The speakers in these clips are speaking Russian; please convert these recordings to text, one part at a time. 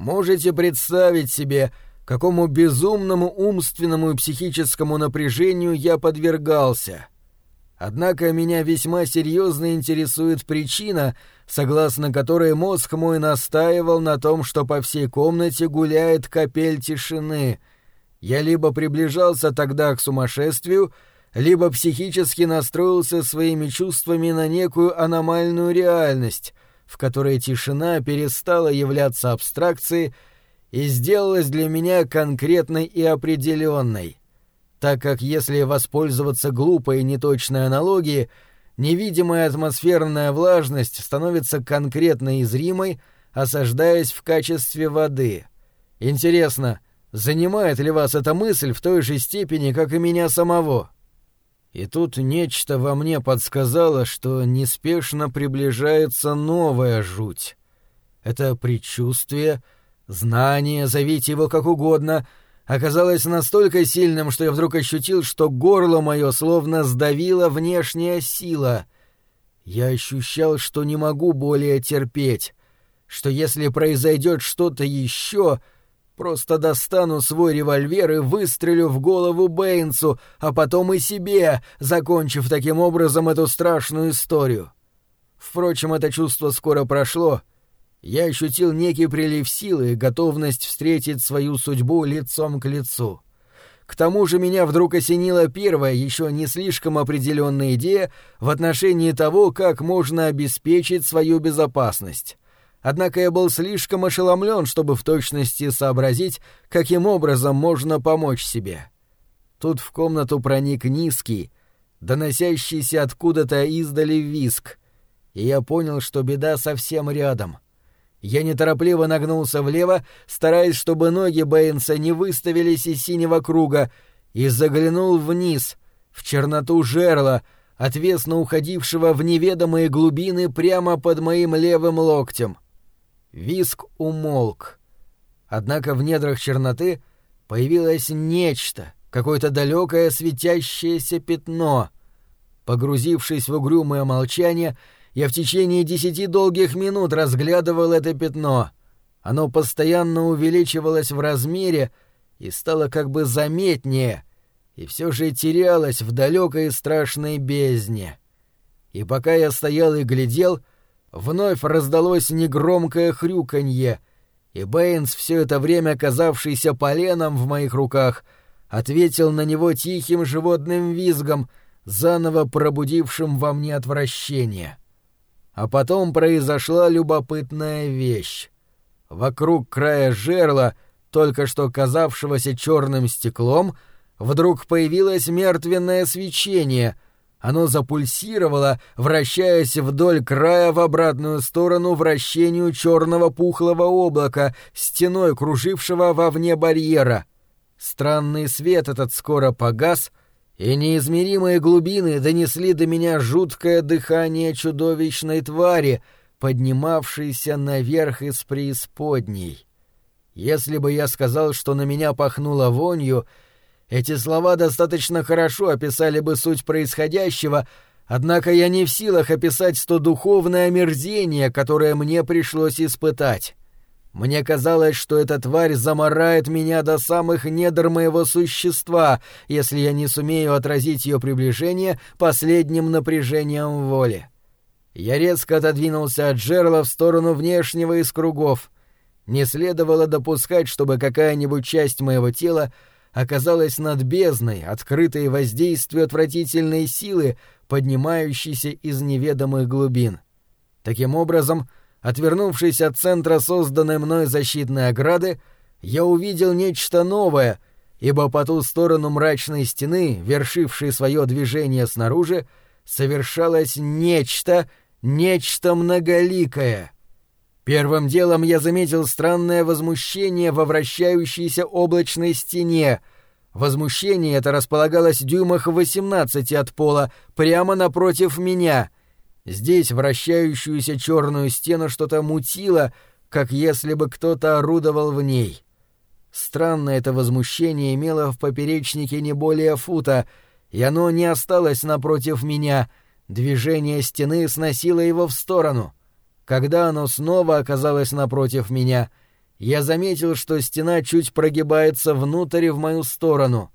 Можете представить себе, какому безумному умственному и психическому напряжению я подвергался. Однако меня весьма серьезно интересует причина, согласно которой мозг мой настаивал на том, что по всей комнате гуляет капель тишины. Я либо приближался тогда к сумасшествию, либо психически настроился своими чувствами на некую аномальную реальность, в которой тишина перестала являться абстракцией и сделалась для меня конкретной и определенной. Так как если воспользоваться глупой и неточной аналогией, невидимая атмосферная влажность становится конкретно и зримой, осаждаясь в качестве воды. Интересно, занимает ли вас эта мысль в той же степени, как и меня самого?» И тут нечто во мне подсказало, что неспешно приближается новая жуть. Это предчувствие, знание, зовите его как угодно, оказалось настолько сильным, что я вдруг ощутил, что горло мое словно сдавила внешняя сила. Я ощущал, что не могу более терпеть, что если произойдет что-то еще, Просто достану свой револьвер и выстрелю в голову Бэйнсу, а потом и себе, закончив таким образом эту страшную историю. Впрочем, это чувство скоро прошло. Я ощутил некий прилив силы и готовность встретить свою судьбу лицом к лицу. К тому же меня вдруг осенила первая, еще не слишком определенная идея в отношении того, как можно обеспечить свою безопасность. Однако я был слишком ошеломлен, чтобы в точности сообразить, каким образом можно помочь себе. Тут в комнату проник низкий, доносящийся откуда-то издали виск, и я понял, что беда совсем рядом. Я неторопливо нагнулся влево, стараясь, чтобы ноги Бэйнса не выставились из синего круга, и заглянул вниз, в черноту жерла, отвесно уходившего в неведомые глубины прямо под моим левым локтем. Виск умолк. Однако в недрах черноты появилось нечто, какое-то далекое светящееся пятно. Погрузившись в угрюмое молчание, я в течение десяти долгих минут разглядывал это пятно. Оно постоянно увеличивалось в размере и стало как бы заметнее, и все же терялось в далекой страшной бездне. И пока я стоял и глядел, Вновь раздалось негромкое хрюканье, и Бэйнс, все это время казавшийся поленом в моих руках, ответил на него тихим животным визгом, заново пробудившим во мне отвращение. А потом произошла любопытная вещь. Вокруг края жерла, только что казавшегося черным стеклом, вдруг появилось мертвенное свечение — оно запульсировало, вращаясь вдоль края в обратную сторону вращению черного пухлого облака, стеной кружившего вовне барьера. Странный свет этот скоро погас, и неизмеримые глубины донесли до меня жуткое дыхание чудовищной твари, поднимавшейся наверх из преисподней. Если бы я сказал, что на меня пахнуло вонью, — эти слова достаточно хорошо описали бы суть происходящего, однако я не в силах описать то духовное омерзение, которое мне пришлось испытать. Мне казалось, что эта тварь заморает меня до самых недр моего существа, если я не сумею отразить ее приближение последним напряжением воли. Я резко отодвинулся от жерла в сторону внешнего из кругов. Не следовало допускать, чтобы какая-нибудь часть моего тела оказалась над бездной, открытой воздействию отвратительной силы, поднимающейся из неведомых глубин. Таким образом, отвернувшись от центра созданной мной защитной ограды, я увидел нечто новое, ибо по ту сторону мрачной стены, вершившей свое движение снаружи, совершалось нечто, нечто многоликое — Первым делом я заметил странное возмущение во вращающейся облачной стене. Возмущение это располагалось дюймах в 18 от пола, прямо напротив меня. Здесь вращающуюся черную стену что-то мутило, как если бы кто-то орудовал в ней. Странно это возмущение имело в поперечнике не более фута, и оно не осталось напротив меня. Движение стены сносило его в сторону — когда оно снова оказалось напротив меня, я заметил, что стена чуть прогибается внутрь в мою сторону.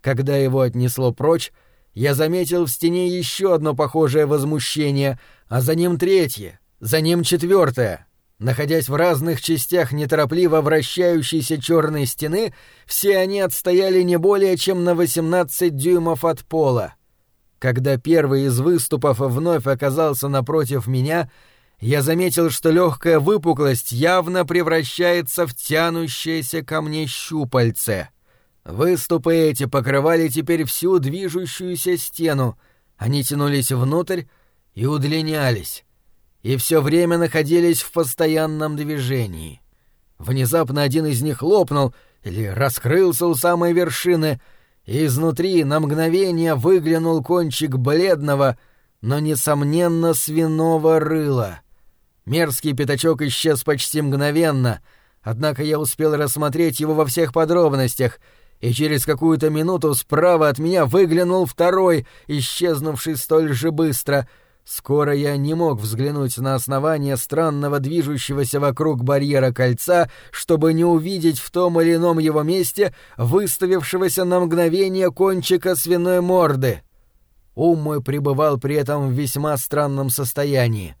Когда его отнесло прочь, я заметил в стене еще одно похожее возмущение, а за ним третье, за ним четвертое. Находясь в разных частях неторопливо вращающейся черной стены, все они отстояли не более чем на 18 дюймов от пола. Когда первый из выступов вновь оказался напротив меня, я заметил, что легкая выпуклость явно превращается в тянущееся ко мне щупальце. Выступы эти покрывали теперь всю движущуюся стену, они тянулись внутрь и удлинялись и все время находились в постоянном движении. Внезапно один из них лопнул или раскрылся у самой вершины, и изнутри на мгновение выглянул кончик бледного, но, несомненно, свиного рыла. Мерзкий пятачок исчез почти мгновенно, однако я успел рассмотреть его во всех подробностях — и через какую-то минуту справа от меня выглянул второй, исчезнувший столь же быстро — Скоро я не мог взглянуть на основание странного движущегося вокруг барьера кольца, чтобы не увидеть в том или ином его месте выставившегося на мгновение кончика свиной морды. Ум мой пребывал при этом в весьма странном состоянии.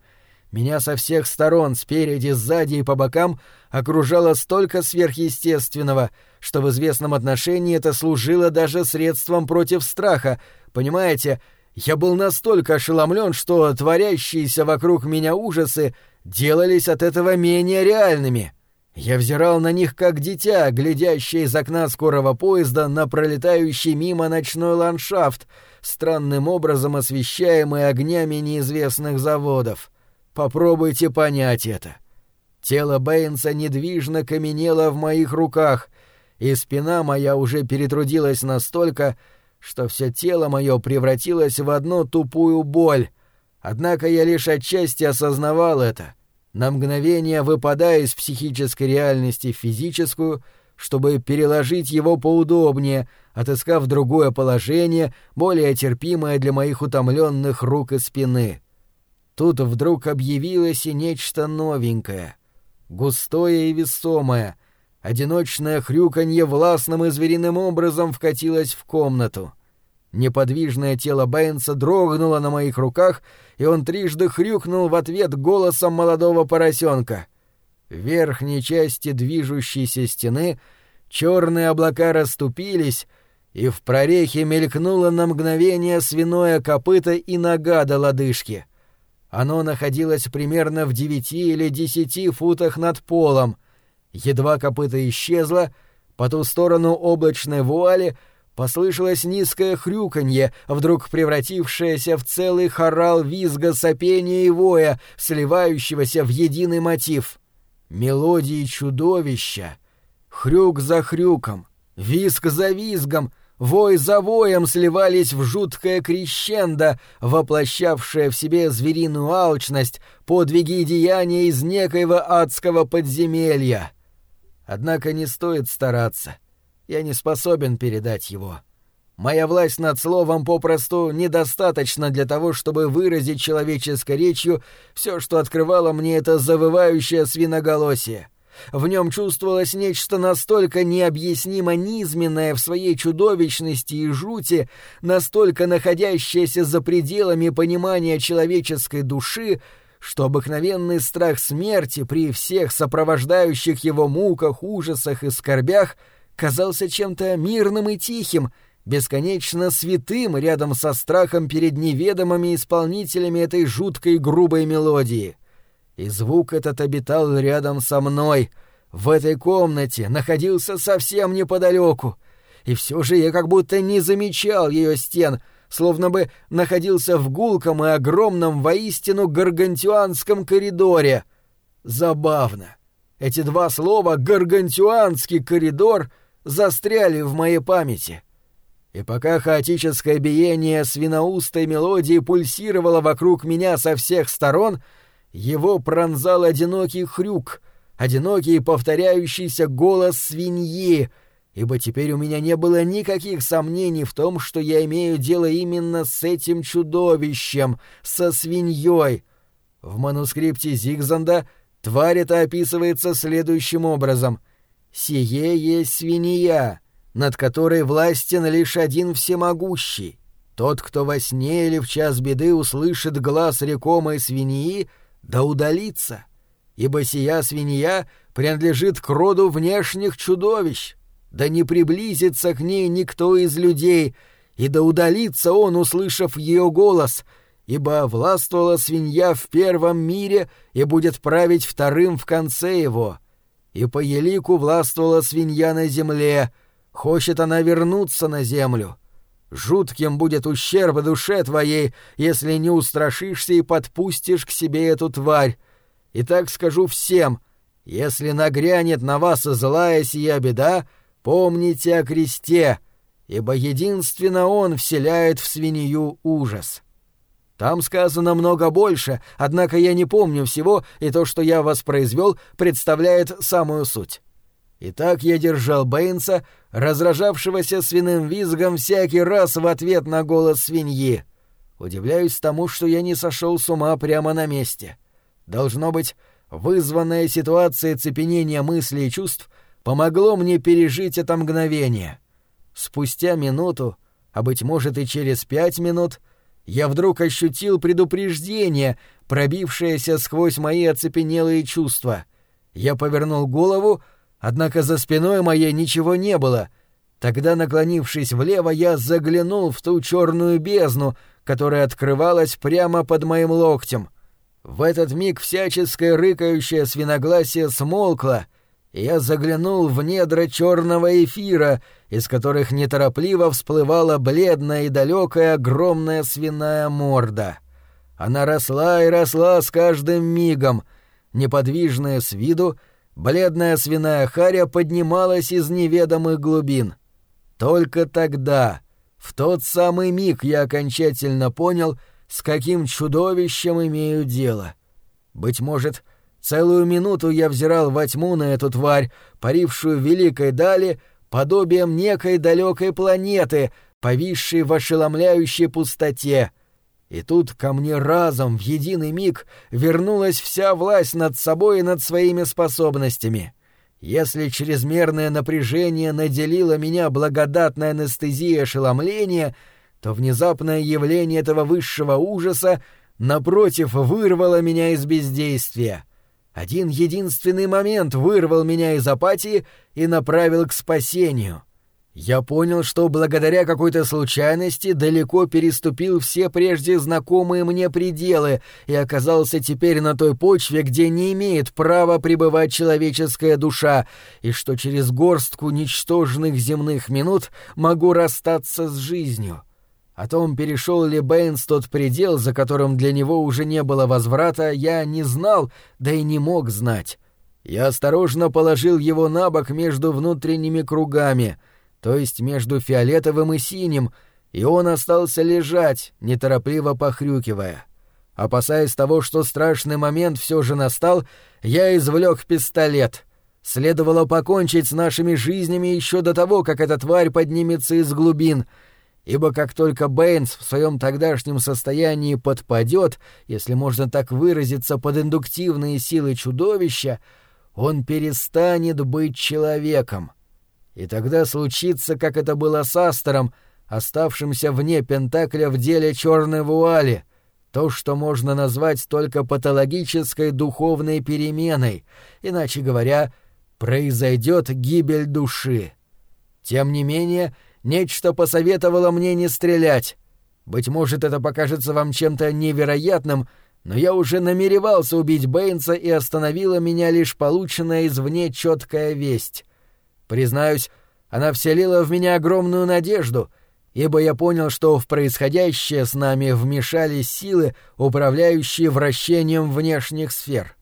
Меня со всех сторон, спереди, сзади и по бокам, окружало столько сверхъестественного, что в известном отношении это служило даже средством против страха, понимаете, — я был настолько ошеломлен, что творящиеся вокруг меня ужасы делались от этого менее реальными. Я взирал на них как дитя, глядящее из окна скорого поезда на пролетающий мимо ночной ландшафт, странным образом освещаемый огнями неизвестных заводов. Попробуйте понять это. Тело Бэйнса недвижно каменело в моих руках, и спина моя уже перетрудилась настолько, что все тело мое превратилось в одну тупую боль. Однако я лишь отчасти осознавал это, на мгновение выпадая из психической реальности в физическую, чтобы переложить его поудобнее, отыскав другое положение, более терпимое для моих утомленных рук и спины. Тут вдруг объявилось и нечто новенькое, густое и весомое — Одиночное хрюканье властным и звериным образом вкатилось в комнату. Неподвижное тело Бэйнса дрогнуло на моих руках, и он трижды хрюкнул в ответ голосом молодого поросенка. В верхней части движущейся стены черные облака расступились, и в прорехе мелькнуло на мгновение свиное копыто и нога до лодыжки. Оно находилось примерно в девяти или десяти футах над полом — Едва копыто исчезло, по ту сторону облачной вуали послышалось низкое хрюканье, вдруг превратившееся в целый хорал визга сопения и воя, сливающегося в единый мотив. Мелодии чудовища. Хрюк за хрюком, визг за визгом, вой за воем сливались в жуткое крещендо, воплощавшее в себе звериную алчность, подвиги и деяния из некоего адского подземелья. Однако не стоит стараться. Я не способен передать его. Моя власть над словом попросту недостаточна для того, чтобы выразить человеческой речью все, что открывало мне это завывающее свиноголосие. В нем чувствовалось нечто настолько необъяснимо низменное в своей чудовищности и жути, настолько находящееся за пределами понимания человеческой души, что обыкновенный страх смерти при всех сопровождающих его муках, ужасах и скорбях казался чем-то мирным и тихим, бесконечно святым рядом со страхом перед неведомыми исполнителями этой жуткой грубой мелодии. И звук этот обитал рядом со мной, в этой комнате, находился совсем неподалеку, и все же я как будто не замечал ее стен — словно бы находился в гулком и огромном воистину гаргантюанском коридоре. Забавно. Эти два слова «гаргантюанский коридор» застряли в моей памяти. И пока хаотическое биение свиноустой мелодии пульсировало вокруг меня со всех сторон, его пронзал одинокий хрюк, одинокий повторяющийся голос свиньи — ибо теперь у меня не было никаких сомнений в том, что я имею дело именно с этим чудовищем, со свиньей. В манускрипте Зигзанда тварь эта описывается следующим образом. «Сие есть свинья, над которой властен лишь один всемогущий. Тот, кто во сне или в час беды услышит глаз рекомой свиньи, да удалится, ибо сия свинья принадлежит к роду внешних чудовищ, да не приблизится к ней никто из людей, и да удалится он, услышав ее голос, ибо властвовала свинья в первом мире и будет править вторым в конце его. И по елику властвовала свинья на земле, хочет она вернуться на землю. Жутким будет ущерб душе твоей, если не устрашишься и подпустишь к себе эту тварь. И так скажу всем, если нагрянет на вас злая сия беда, Помните о кресте, ибо единственно он вселяет в свинью ужас. Там сказано много больше, однако я не помню всего, и то, что я воспроизвел, представляет самую суть. Итак, я держал Бэйнса, разражавшегося свиным визгом всякий раз в ответ на голос свиньи. Удивляюсь тому, что я не сошел с ума прямо на месте. Должно быть, вызванная ситуация цепенения мыслей и чувств помогло мне пережить это мгновение. Спустя минуту, а быть может и через пять минут, я вдруг ощутил предупреждение, пробившееся сквозь мои оцепенелые чувства. Я повернул голову, однако за спиной моей ничего не было. Тогда, наклонившись влево, я заглянул в ту черную бездну, которая открывалась прямо под моим локтем. В этот миг всяческое рыкающее свиногласие смолкло — я заглянул в недра черного эфира, из которых неторопливо всплывала бледная и далекая огромная свиная морда. Она росла и росла с каждым мигом. Неподвижная с виду, бледная свиная харя поднималась из неведомых глубин. Только тогда, в тот самый миг, я окончательно понял, с каким чудовищем имею дело. Быть может, — Целую минуту я взирал во тьму на эту тварь, парившую в великой дали, подобием некой далекой планеты, повисшей в ошеломляющей пустоте. И тут ко мне разом в единый миг вернулась вся власть над собой и над своими способностями. Если чрезмерное напряжение наделило меня благодатной анестезией ошеломления, то внезапное явление этого высшего ужаса напротив вырвало меня из бездействия — один единственный момент вырвал меня из апатии и направил к спасению. Я понял, что благодаря какой-то случайности далеко переступил все прежде знакомые мне пределы и оказался теперь на той почве, где не имеет права пребывать человеческая душа, и что через горстку ничтожных земных минут могу расстаться с жизнью. О том, перешел ли Бэйнс тот предел, за которым для него уже не было возврата, я не знал, да и не мог знать. Я осторожно положил его на бок между внутренними кругами, то есть между фиолетовым и синим, и он остался лежать, неторопливо похрюкивая. Опасаясь того, что страшный момент все же настал, я извлек пистолет. Следовало покончить с нашими жизнями еще до того, как эта тварь поднимется из глубин — ибо как только Бэйнс в своем тогдашнем состоянии подпадет, если можно так выразиться, под индуктивные силы чудовища, он перестанет быть человеком. И тогда случится, как это было с Астером, оставшимся вне Пентакля в деле черной вуали, то, что можно назвать только патологической духовной переменой, иначе говоря, произойдет гибель души. Тем не менее, Нечто посоветовало мне не стрелять. Быть может, это покажется вам чем-то невероятным, но я уже намеревался убить Бэйнса и остановила меня лишь полученная извне четкая весть. Признаюсь, она вселила в меня огромную надежду, ибо я понял, что в происходящее с нами вмешались силы, управляющие вращением внешних сфер.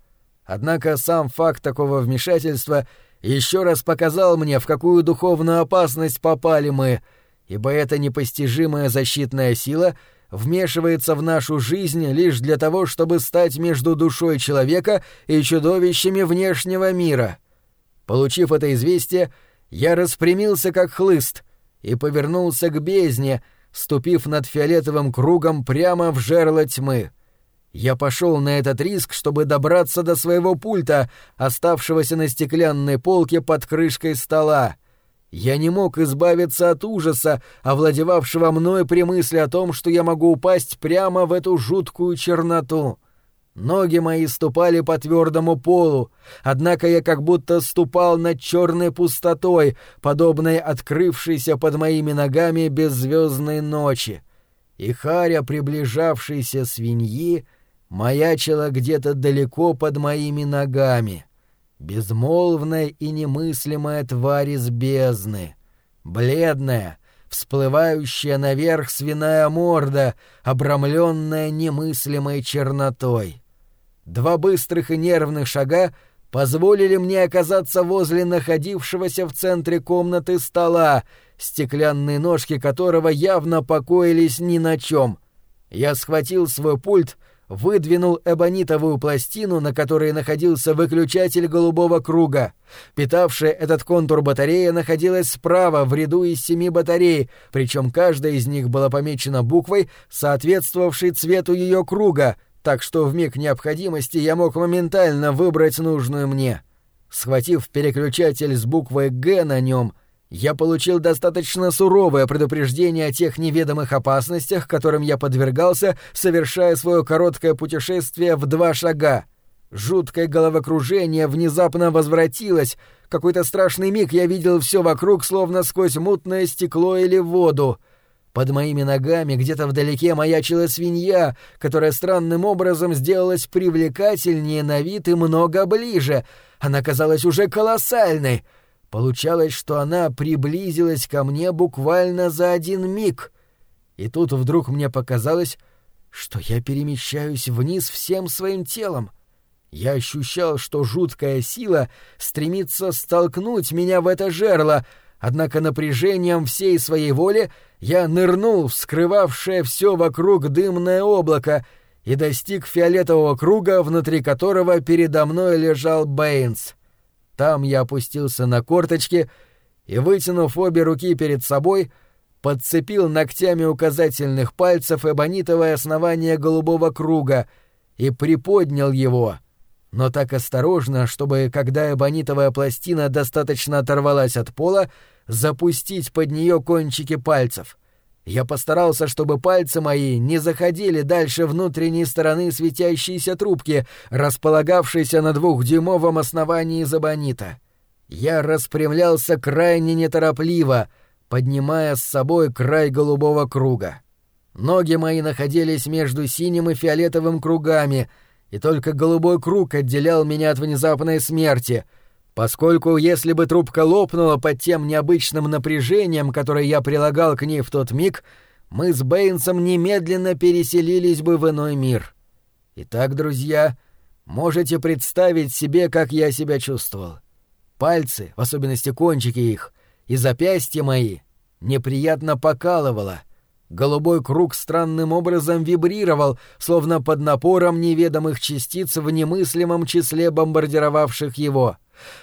Однако сам факт такого вмешательства — еще раз показал мне, в какую духовную опасность попали мы, ибо эта непостижимая защитная сила вмешивается в нашу жизнь лишь для того, чтобы стать между душой человека и чудовищами внешнего мира. Получив это известие, я распрямился как хлыст и повернулся к бездне, ступив над фиолетовым кругом прямо в жерло тьмы. Я пошел на этот риск, чтобы добраться до своего пульта, оставшегося на стеклянной полке под крышкой стола. Я не мог избавиться от ужаса, овладевавшего мной при мысли о том, что я могу упасть прямо в эту жуткую черноту. Ноги мои ступали по твердому полу, однако я как будто ступал над черной пустотой, подобной открывшейся под моими ногами беззвездной ночи. И харя приближавшейся свиньи маячила где-то далеко под моими ногами. Безмолвная и немыслимая тварь из бездны. Бледная, всплывающая наверх свиная морда, обрамленная немыслимой чернотой. Два быстрых и нервных шага позволили мне оказаться возле находившегося в центре комнаты стола, стеклянные ножки которого явно покоились ни на чем. Я схватил свой пульт, выдвинул эбонитовую пластину, на которой находился выключатель голубого круга. Питавшая этот контур батарея находилась справа в ряду из семи батарей, причем каждая из них была помечена буквой, соответствовавшей цвету ее круга, так что в миг необходимости я мог моментально выбрать нужную мне. Схватив переключатель с буквой «Г» на нем, я получил достаточно суровое предупреждение о тех неведомых опасностях, которым я подвергался, совершая свое короткое путешествие в два шага. Жуткое головокружение внезапно возвратилось. Какой-то страшный миг я видел все вокруг, словно сквозь мутное стекло или воду. Под моими ногами где-то вдалеке маячила свинья, которая странным образом сделалась привлекательнее на вид и много ближе. Она казалась уже колоссальной. Получалось, что она приблизилась ко мне буквально за один миг. И тут вдруг мне показалось, что я перемещаюсь вниз всем своим телом. Я ощущал, что жуткая сила стремится столкнуть меня в это жерло — Однако напряжением всей своей воли я нырнул в скрывавшее все вокруг дымное облако и достиг фиолетового круга, внутри которого передо мной лежал Бэйнс. Там я опустился на корточки и, вытянув обе руки перед собой, подцепил ногтями указательных пальцев эбонитовое основание голубого круга и приподнял его — но так осторожно, чтобы, когда эбонитовая пластина достаточно оторвалась от пола, запустить под нее кончики пальцев. Я постарался, чтобы пальцы мои не заходили дальше внутренней стороны светящейся трубки, располагавшейся на двухдюймовом основании из эбонита. Я распрямлялся крайне неторопливо, поднимая с собой край голубого круга. Ноги мои находились между синим и фиолетовым кругами — и только голубой круг отделял меня от внезапной смерти, поскольку если бы трубка лопнула под тем необычным напряжением, которое я прилагал к ней в тот миг, мы с Бэйнсом немедленно переселились бы в иной мир. Итак, друзья, можете представить себе, как я себя чувствовал. Пальцы, в особенности кончики их, и запястья мои неприятно покалывало — Голубой круг странным образом вибрировал, словно под напором неведомых частиц в немыслимом числе бомбардировавших его.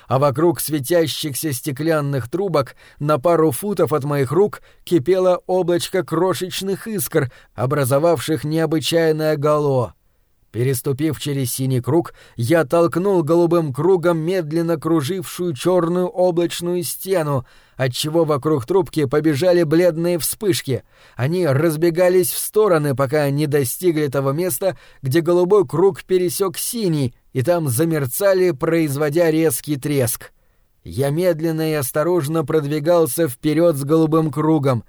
А вокруг светящихся стеклянных трубок на пару футов от моих рук кипело облачко крошечных искр, образовавших необычайное гало. Переступив через синий круг, я толкнул голубым кругом медленно кружившую черную облачную стену, отчего вокруг трубки побежали бледные вспышки. Они разбегались в стороны, пока не достигли того места, где голубой круг пересек синий, и там замерцали, производя резкий треск. Я медленно и осторожно продвигался вперед с голубым кругом,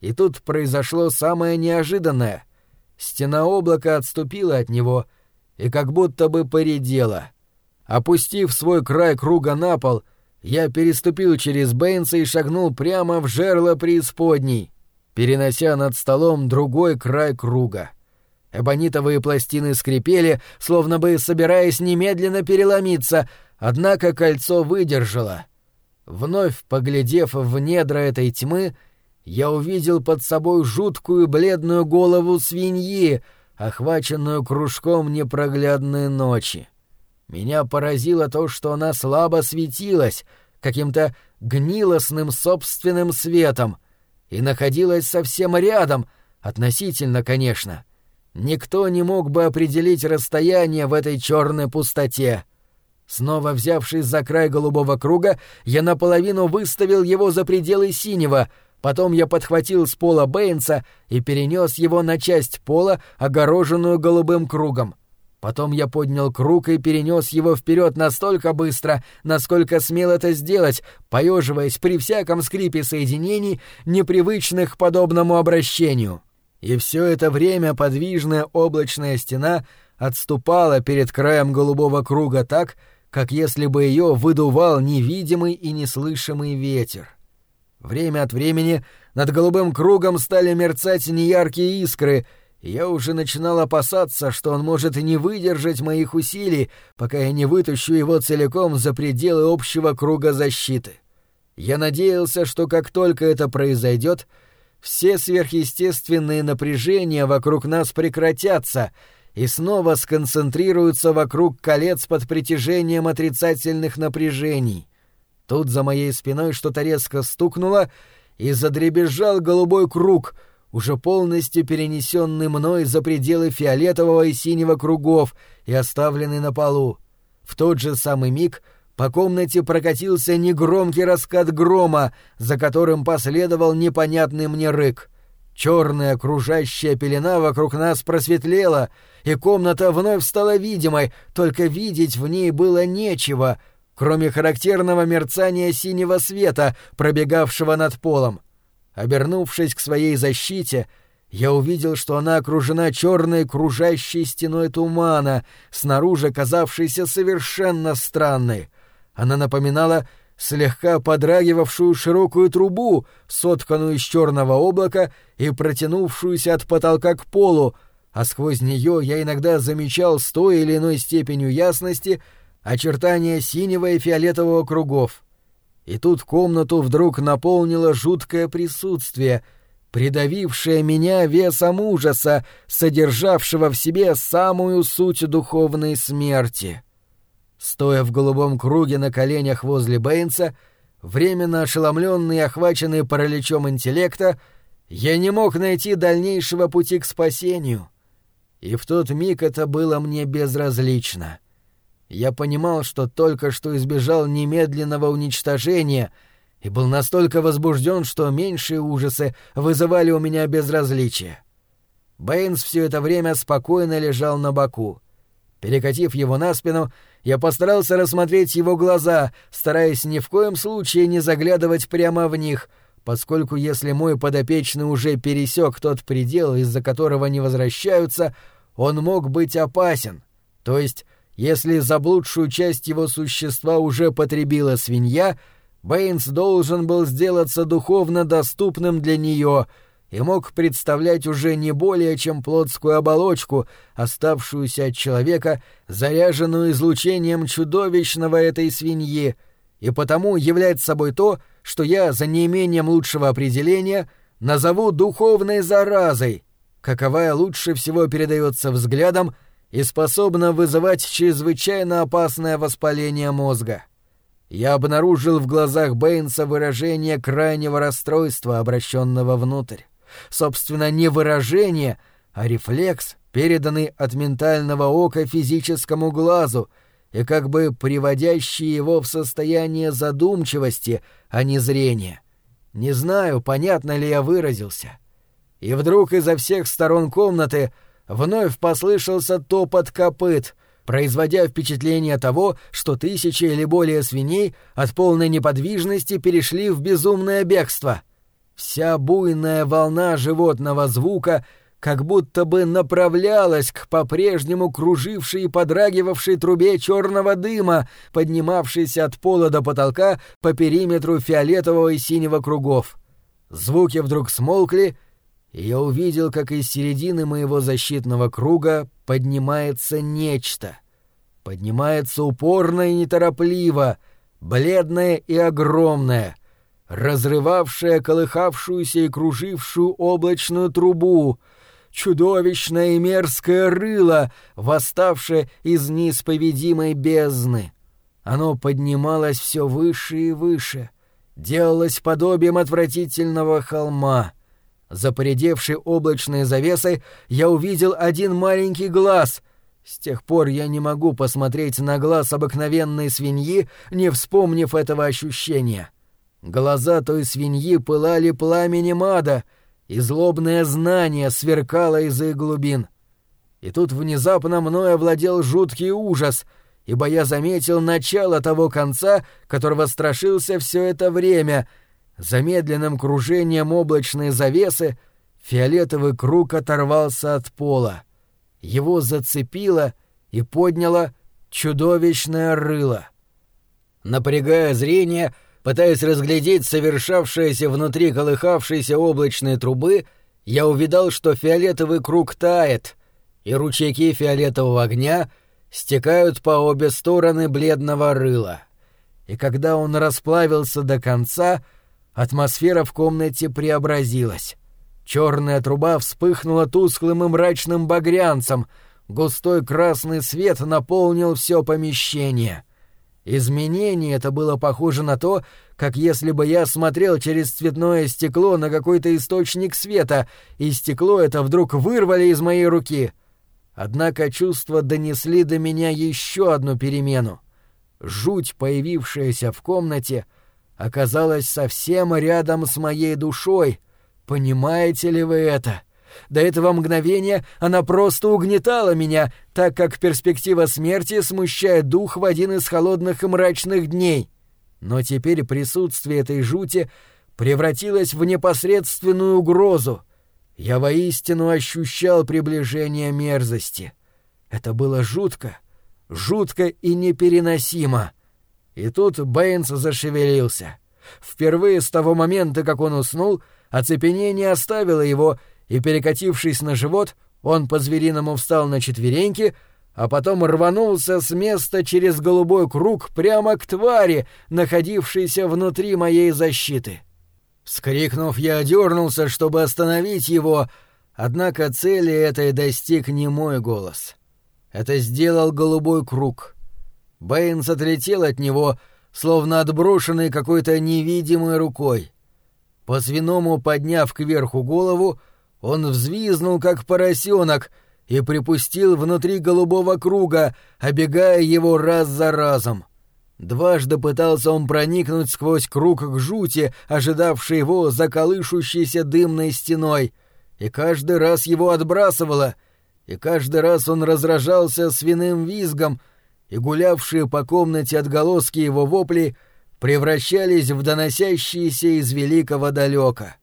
и тут произошло самое неожиданное — Стена облака отступила от него и как будто бы поредела. Опустив свой край круга на пол, я переступил через Бэйнса и шагнул прямо в жерло преисподней, перенося над столом другой край круга. Эбонитовые пластины скрипели, словно бы собираясь немедленно переломиться, однако кольцо выдержало. Вновь поглядев в недра этой тьмы, я увидел под собой жуткую бледную голову свиньи, охваченную кружком непроглядной ночи. Меня поразило то, что она слабо светилась, каким-то гнилостным собственным светом, и находилась совсем рядом, относительно, конечно. Никто не мог бы определить расстояние в этой черной пустоте. Снова взявшись за край голубого круга, я наполовину выставил его за пределы синего, потом я подхватил с пола Бэйнса и перенес его на часть пола, огороженную голубым кругом. Потом я поднял круг и перенес его вперед настолько быстро, насколько смел это сделать, поеживаясь при всяком скрипе соединений, непривычных к подобному обращению. И все это время подвижная облачная стена отступала перед краем голубого круга так, как если бы ее выдувал невидимый и неслышимый ветер. Время от времени над голубым кругом стали мерцать неяркие искры, и я уже начинал опасаться, что он может не выдержать моих усилий, пока я не вытащу его целиком за пределы общего круга защиты. Я надеялся, что как только это произойдет, все сверхъестественные напряжения вокруг нас прекратятся и снова сконцентрируются вокруг колец под притяжением отрицательных напряжений. Тут за моей спиной что-то резко стукнуло, и задребезжал голубой круг, уже полностью перенесенный мной за пределы фиолетового и синего кругов и оставленный на полу. В тот же самый миг — по комнате прокатился негромкий раскат грома, за которым последовал непонятный мне рык. Черная кружащая пелена вокруг нас просветлела, и комната вновь стала видимой, только видеть в ней было нечего, кроме характерного мерцания синего света, пробегавшего над полом. Обернувшись к своей защите, я увидел, что она окружена черной кружащей стеной тумана, снаружи казавшейся совершенно странной — она напоминала слегка подрагивавшую широкую трубу, сотканную из черного облака и протянувшуюся от потолка к полу, а сквозь нее я иногда замечал с той или иной степенью ясности очертания синего и фиолетового кругов. И тут комнату вдруг наполнило жуткое присутствие, придавившее меня весом ужаса, содержавшего в себе самую суть духовной смерти. Стоя в голубом круге на коленях возле Бэйнса, временно ошеломленный и охваченный параличом интеллекта, я не мог найти дальнейшего пути к спасению. И в тот миг это было мне безразлично. Я понимал, что только что избежал немедленного уничтожения и был настолько возбужден, что меньшие ужасы вызывали у меня безразличие. Бэйнс все это время спокойно лежал на боку. Перекатив его на спину, я постарался рассмотреть его глаза, стараясь ни в коем случае не заглядывать прямо в них, поскольку если мой подопечный уже пересек тот предел, из-за которого не возвращаются, он мог быть опасен. То есть, если заблудшую часть его существа уже потребила свинья, Бэйнс должен был сделаться духовно доступным для нее — и мог представлять уже не более чем плотскую оболочку, оставшуюся от человека, заряженную излучением чудовищного этой свиньи, и потому являть собой то, что я, за неимением лучшего определения, назову духовной заразой, каковая лучше всего передается взглядом и способна вызывать чрезвычайно опасное воспаление мозга. Я обнаружил в глазах Бэйнса выражение крайнего расстройства, обращенного внутрь. Собственно, не выражение, а рефлекс, переданный от ментального ока физическому глазу и как бы приводящий его в состояние задумчивости, а не зрения. Не знаю, понятно ли я выразился. И вдруг изо всех сторон комнаты вновь послышался топот копыт, производя впечатление того, что тысячи или более свиней от полной неподвижности перешли в безумное бегство — Вся буйная волна животного звука как будто бы направлялась к по-прежнему кружившей и подрагивавшей трубе черного дыма, поднимавшейся от пола до потолка по периметру фиолетового и синего кругов. Звуки вдруг смолкли, и я увидел, как из середины моего защитного круга поднимается нечто. Поднимается упорно и неторопливо, бледное и огромное — разрывавшая колыхавшуюся и кружившую облачную трубу, чудовищное и мерзкое рыло, восставшее из неисповедимой бездны. Оно поднималось все выше и выше, делалось подобием отвратительного холма. За поредевшей облачной завесой я увидел один маленький глаз. С тех пор я не могу посмотреть на глаз обыкновенной свиньи, не вспомнив этого ощущения. Глаза той свиньи пылали пламенем ада, и злобное знание сверкало из их глубин. И тут внезапно мною овладел жуткий ужас, ибо я заметил начало того конца, которого страшился все это время — Замедленным кружением облачной завесы фиолетовый круг оторвался от пола. Его зацепило и подняло чудовищное рыло. Напрягая зрение, пытаясь разглядеть совершавшееся внутри колыхавшейся облачной трубы, я увидал, что фиолетовый круг тает, и ручейки фиолетового огня стекают по обе стороны бледного рыла. И когда он расплавился до конца — Атмосфера в комнате преобразилась. Черная труба вспыхнула тусклым и мрачным багрянцем, густой красный свет наполнил все помещение. Изменение это было похоже на то, как если бы я смотрел через цветное стекло на какой-то источник света, и стекло это вдруг вырвали из моей руки. Однако чувства донесли до меня еще одну перемену. Жуть, появившаяся в комнате — оказалась совсем рядом с моей душой. Понимаете ли вы это? До этого мгновения она просто угнетала меня, так как перспектива смерти смущает дух в один из холодных и мрачных дней. Но теперь присутствие этой жути превратилось в непосредственную угрозу. Я воистину ощущал приближение мерзости. Это было жутко, жутко и непереносимо. И тут Бэйнс зашевелился. Впервые с того момента, как он уснул, оцепенение оставило его, и, перекатившись на живот, он по-звериному встал на четвереньки, а потом рванулся с места через голубой круг прямо к твари, находившейся внутри моей защиты. Вскрикнув, я дернулся, чтобы остановить его, однако цели этой достиг не мой голос. Это сделал голубой круг — Бэйнс отлетел от него, словно отброшенный какой-то невидимой рукой. По-свиному подняв кверху голову, он взвизнул, как поросенок, и припустил внутри голубого круга, обегая его раз за разом. Дважды пытался он проникнуть сквозь круг к жути, ожидавшей его за колышущейся дымной стеной, и каждый раз его отбрасывало, и каждый раз он разражался свиным визгом, и гулявшие по комнате отголоски его вопли превращались в доносящиеся из великого далека.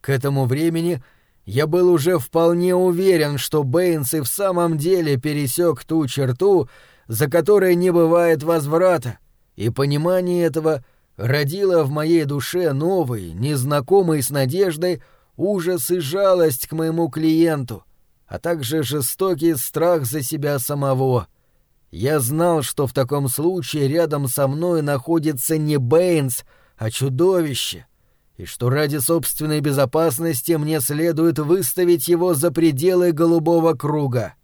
К этому времени я был уже вполне уверен, что Бэйнс и в самом деле пересек ту черту, за которой не бывает возврата, и понимание этого родило в моей душе новый, незнакомый с надеждой, ужас и жалость к моему клиенту, а также жестокий страх за себя самого — я знал, что в таком случае рядом со мной находится не Бэйнс, а чудовище, и что ради собственной безопасности мне следует выставить его за пределы голубого круга.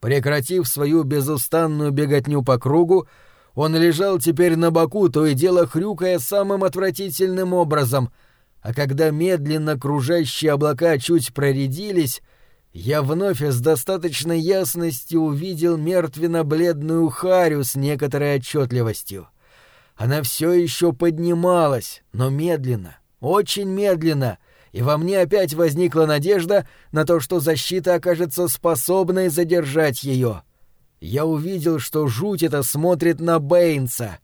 Прекратив свою безустанную беготню по кругу, он лежал теперь на боку, то и дело хрюкая самым отвратительным образом, а когда медленно кружащие облака чуть проредились, я вновь с достаточной ясностью увидел мертвенно-бледную Харю с некоторой отчетливостью. Она все еще поднималась, но медленно, очень медленно, и во мне опять возникла надежда на то, что защита окажется способной задержать ее. Я увидел, что жуть это смотрит на Бэйнса,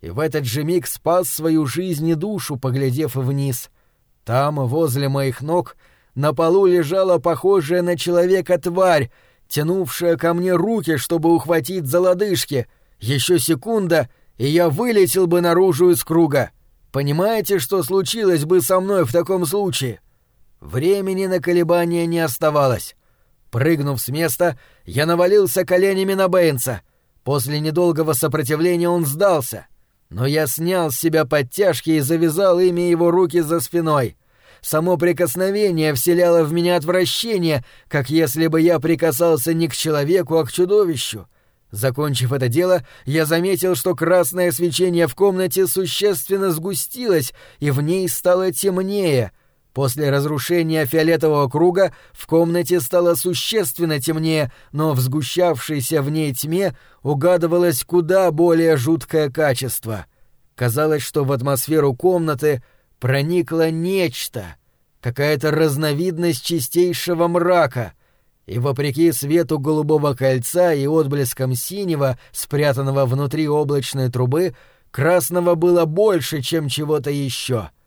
и в этот же миг спас свою жизнь и душу, поглядев вниз. Там, возле моих ног, — на полу лежала похожая на человека тварь, тянувшая ко мне руки, чтобы ухватить за лодыжки. Еще секунда, и я вылетел бы наружу из круга. Понимаете, что случилось бы со мной в таком случае? Времени на колебания не оставалось. Прыгнув с места, я навалился коленями на Бэйнса. После недолгого сопротивления он сдался. Но я снял с себя подтяжки и завязал ими его руки за спиной. Само прикосновение вселяло в меня отвращение, как если бы я прикасался не к человеку, а к чудовищу. Закончив это дело, я заметил, что красное свечение в комнате существенно сгустилось, и в ней стало темнее. После разрушения фиолетового круга в комнате стало существенно темнее, но в сгущавшейся в ней тьме угадывалось куда более жуткое качество. Казалось, что в атмосферу комнаты проникло нечто, какая-то разновидность чистейшего мрака, и вопреки свету голубого кольца и отблескам синего, спрятанного внутри облачной трубы, красного было больше, чем чего-то еще —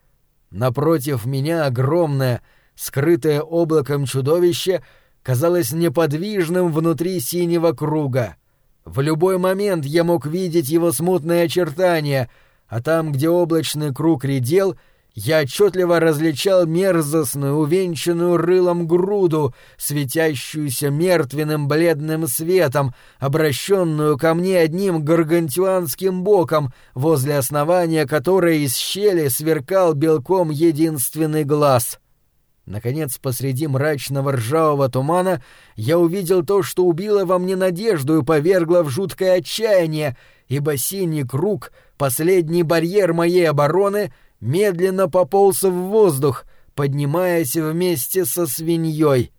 Напротив меня огромное, скрытое облаком чудовище, казалось неподвижным внутри синего круга. В любой момент я мог видеть его смутные очертания, а там, где облачный круг редел — я отчетливо различал мерзостную, увенчанную рылом груду, светящуюся мертвенным бледным светом, обращенную ко мне одним гаргантюанским боком, возле основания которой из щели сверкал белком единственный глаз. Наконец, посреди мрачного ржавого тумана я увидел то, что убило во мне надежду и повергло в жуткое отчаяние, ибо синий круг, последний барьер моей обороны — медленно пополз в воздух, поднимаясь вместе со свиньей.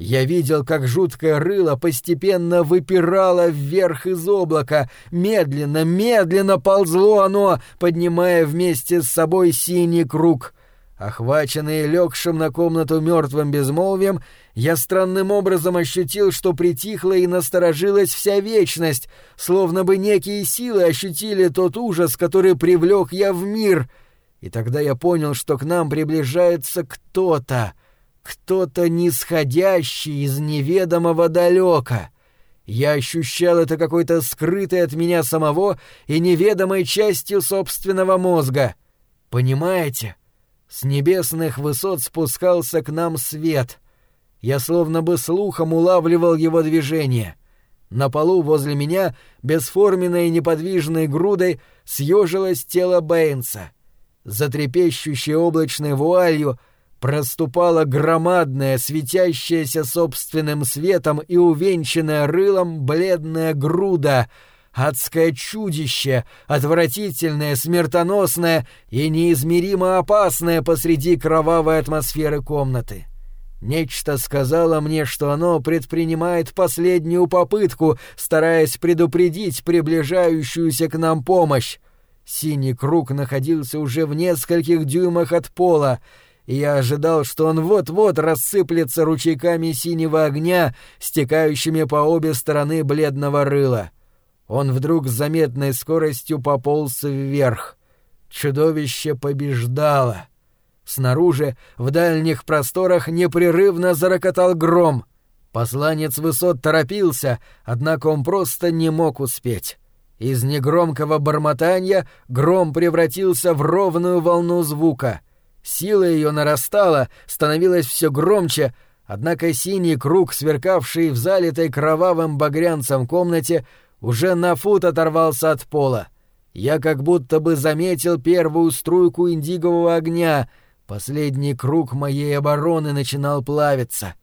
Я видел, как жуткое рыло постепенно выпирало вверх из облака. Медленно, медленно ползло оно, поднимая вместе с собой синий круг. Охваченный легшим на комнату мертвым безмолвием, я странным образом ощутил, что притихла и насторожилась вся вечность, словно бы некие силы ощутили тот ужас, который привлек я в мир — и тогда я понял, что к нам приближается кто-то, кто-то нисходящий из неведомого далека. Я ощущал это какой-то скрытой от меня самого и неведомой частью собственного мозга. Понимаете? С небесных высот спускался к нам свет. Я словно бы слухом улавливал его движение. На полу возле меня, бесформенной и неподвижной грудой, съежилось тело Бэйнса — за трепещущей облачной вуалью проступала громадная, светящаяся собственным светом и увенчанная рылом бледная груда, адское чудище, отвратительное, смертоносное и неизмеримо опасное посреди кровавой атмосферы комнаты. Нечто сказало мне, что оно предпринимает последнюю попытку, стараясь предупредить приближающуюся к нам помощь. Синий круг находился уже в нескольких дюймах от пола, и я ожидал, что он вот-вот рассыплется ручейками синего огня, стекающими по обе стороны бледного рыла. Он вдруг с заметной скоростью пополз вверх. Чудовище побеждало. Снаружи, в дальних просторах, непрерывно зарокотал гром. Посланец высот торопился, однако он просто не мог успеть. Из негромкого бормотания гром превратился в ровную волну звука. Сила ее нарастала, становилась все громче, однако синий круг, сверкавший в залитой кровавым багрянцем комнате, уже на фут оторвался от пола. Я как будто бы заметил первую струйку индигового огня, последний круг моей обороны начинал плавиться.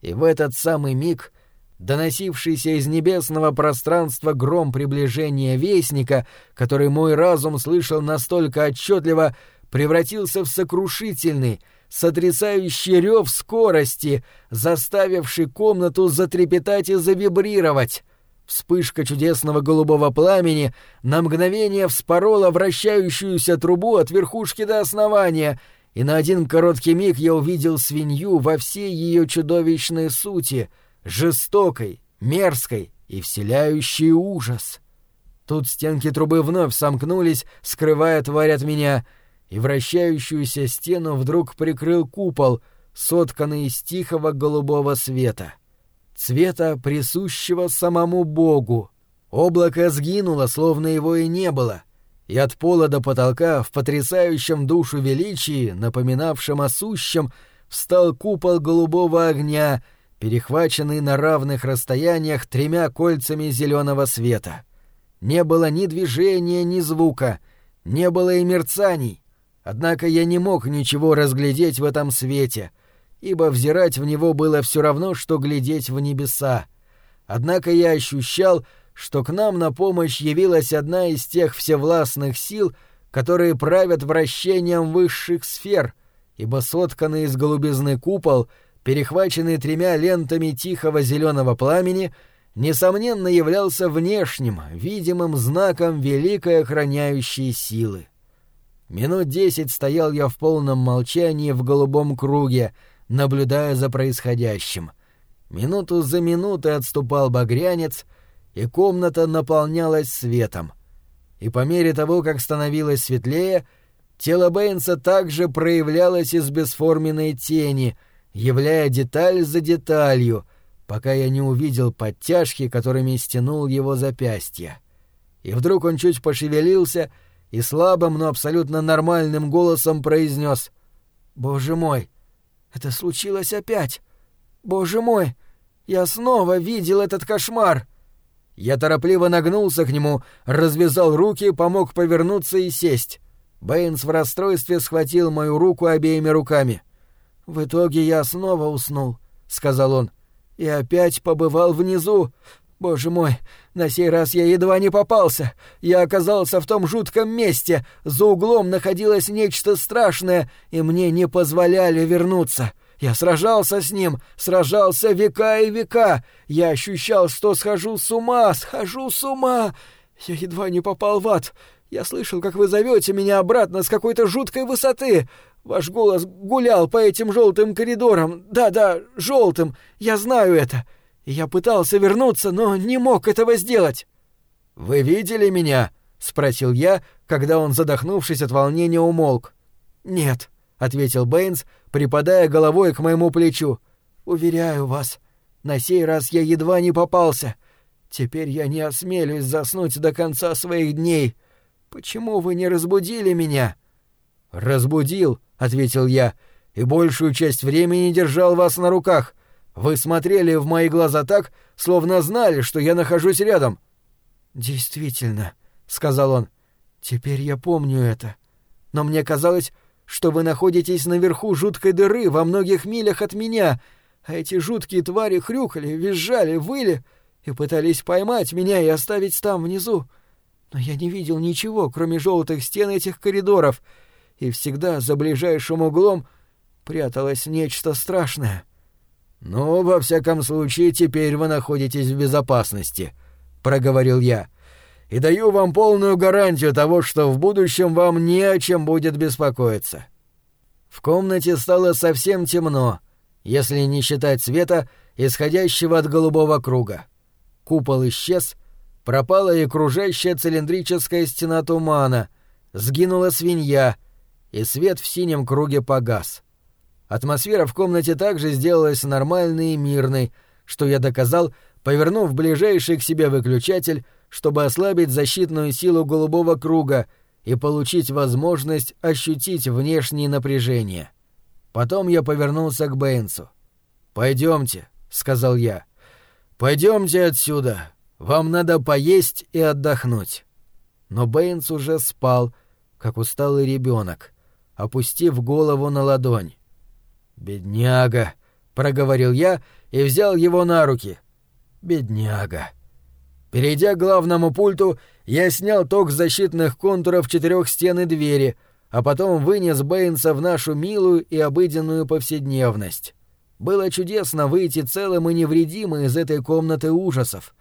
И в этот самый миг — доносившийся из небесного пространства гром приближения Вестника, который мой разум слышал настолько отчетливо, превратился в сокрушительный, сотрясающий рев скорости, заставивший комнату затрепетать и завибрировать. Вспышка чудесного голубого пламени на мгновение вспорола вращающуюся трубу от верхушки до основания, и на один короткий миг я увидел свинью во всей ее чудовищной сути — жестокой, мерзкой и вселяющей ужас. Тут стенки трубы вновь сомкнулись, скрывая тварь от меня, и вращающуюся стену вдруг прикрыл купол, сотканный из тихого голубого света. Цвета, присущего самому Богу. Облако сгинуло, словно его и не было, и от пола до потолка в потрясающем душу величии, напоминавшем о сущем, встал купол голубого огня — перехваченный на равных расстояниях тремя кольцами зеленого света. Не было ни движения, ни звука, не было и мерцаний. Однако я не мог ничего разглядеть в этом свете, ибо взирать в него было все равно, что глядеть в небеса. Однако я ощущал, что к нам на помощь явилась одна из тех всевластных сил, которые правят вращением высших сфер — ибо сотканный из голубизны купол, перехваченный тремя лентами тихого зеленого пламени, несомненно являлся внешним, видимым знаком великой охраняющей силы. Минут десять стоял я в полном молчании в голубом круге, наблюдая за происходящим. Минуту за минутой отступал багрянец, и комната наполнялась светом. И по мере того, как становилось светлее, тело Бэйнса также проявлялось из бесформенной тени, являя деталь за деталью, пока я не увидел подтяжки, которыми стянул его запястье. И вдруг он чуть пошевелился и слабым, но абсолютно нормальным голосом произнес «Боже мой, это случилось опять! Боже мой, я снова видел этот кошмар!» Я торопливо нагнулся к нему, развязал руки, помог повернуться и сесть. Бэйнс в расстройстве схватил мою руку обеими руками. «В итоге я снова уснул», — сказал он. «И опять побывал внизу. Боже мой, на сей раз я едва не попался. Я оказался в том жутком месте. За углом находилось нечто страшное, и мне не позволяли вернуться. Я сражался с ним, сражался века и века. Я ощущал, что схожу с ума, схожу с ума. Я едва не попал в ад. Я слышал, как вы зовете меня обратно с какой-то жуткой высоты. Ваш голос гулял по этим желтым коридорам. Да-да, желтым. Я знаю это. Я пытался вернуться, но не мог этого сделать. Вы видели меня? спросил я, когда он, задохнувшись от волнения, умолк. Нет, ответил Бэйнс, припадая головой к моему плечу. «Уверяю вас, на сей раз я едва не попался. Теперь я не осмелюсь заснуть до конца своих дней. Почему вы не разбудили меня?» «Разбудил», — ответил я, — «и большую часть времени держал вас на руках. Вы смотрели в мои глаза так, словно знали, что я нахожусь рядом». «Действительно», — сказал он, — «теперь я помню это. Но мне казалось, что вы находитесь наверху жуткой дыры во многих милях от меня, а эти жуткие твари хрюкали, визжали, выли и пытались поймать меня и оставить там внизу. Но я не видел ничего, кроме желтых стен этих коридоров, и всегда за ближайшим углом пряталось нечто страшное. «Ну, во всяком случае, теперь вы находитесь в безопасности», — проговорил я. — и даю вам полную гарантию того, что в будущем вам не о чем будет беспокоиться. В комнате стало совсем темно, если не считать света, исходящего от голубого круга. Купол исчез, пропала и кружащая цилиндрическая стена тумана, сгинула свинья, и свет в синем круге погас. Атмосфера в комнате также сделалась нормальной и мирной, что я доказал, повернув ближайший к себе выключатель чтобы ослабить защитную силу голубого круга и получить возможность ощутить внешнее напряжение. Потом я повернулся к Бэйнсу. «Пойдемте», — сказал я. «Пойдемте отсюда. Вам надо поесть и отдохнуть». Но Бэйнс уже спал, как усталый ребенок, опустив голову на ладонь. «Бедняга», — проговорил я и взял его на руки. «Бедняга». Перейдя к главному пульту, я снял ток защитных контуров четырех стен и двери, а потом вынес Бэйнса в нашу милую и обыденную повседневность. Было чудесно выйти целым и невредимым из этой комнаты ужасов.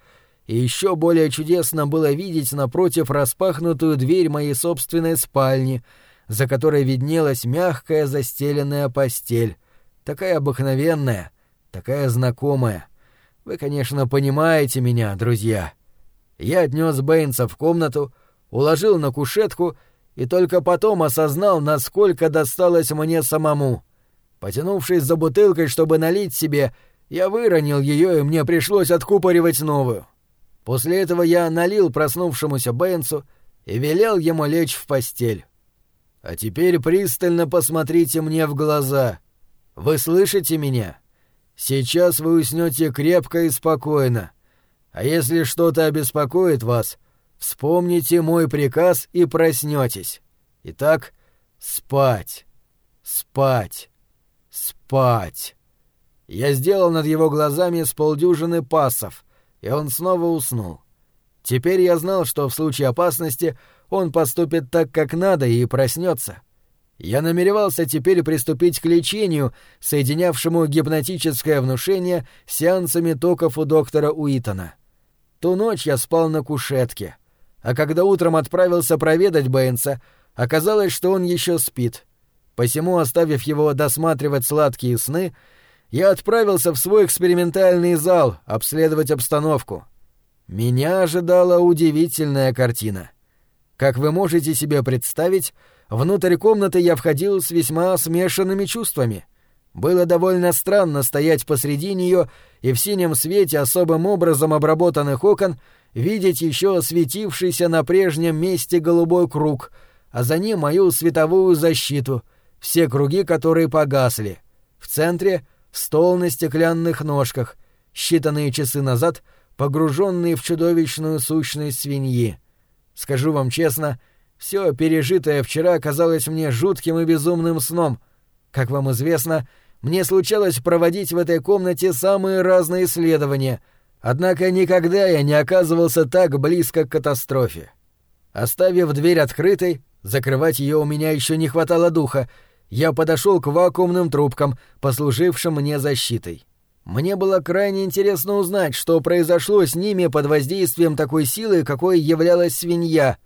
И еще более чудесно было видеть напротив распахнутую дверь моей собственной спальни, за которой виднелась мягкая застеленная постель, такая обыкновенная, такая знакомая. Вы, конечно, понимаете меня, друзья. Я отнес Бэйнса в комнату, уложил на кушетку и только потом осознал, насколько досталось мне самому. Потянувшись за бутылкой, чтобы налить себе, я выронил ее, и мне пришлось откупоривать новую. После этого я налил проснувшемуся Бэйнсу и велел ему лечь в постель. А теперь пристально посмотрите мне в глаза. Вы слышите меня? Сейчас вы уснете крепко и спокойно. А если что-то обеспокоит вас, вспомните мой приказ и проснетесь. Итак, спать, спать, спать. Я сделал над его глазами с полдюжины пасов, и он снова уснул. Теперь я знал, что в случае опасности он поступит так, как надо, и проснется. Я намеревался теперь приступить к лечению, соединявшему гипнотическое внушение с сеансами токов у доктора Уитона. Ту ночь я спал на кушетке, а когда утром отправился проведать Бэйнса, оказалось, что он еще спит. Посему, оставив его досматривать сладкие сны, я отправился в свой экспериментальный зал обследовать обстановку. Меня ожидала удивительная картина. Как вы можете себе представить, внутрь комнаты я входил с весьма смешанными чувствами. Было довольно странно стоять посреди нее и в синем свете особым образом обработанных окон видеть еще светившийся на прежнем месте голубой круг, а за ним мою световую защиту, все круги которые погасли. В центре — стол на стеклянных ножках, считанные часы назад погруженные в чудовищную сущность свиньи. Скажу вам честно, все пережитое вчера казалось мне жутким и безумным сном. Как вам известно, мне случалось проводить в этой комнате самые разные исследования, однако никогда я не оказывался так близко к катастрофе. Оставив дверь открытой, закрывать ее у меня еще не хватало духа, я подошел к вакуумным трубкам, послужившим мне защитой. Мне было крайне интересно узнать, что произошло с ними под воздействием такой силы, какой являлась свинья.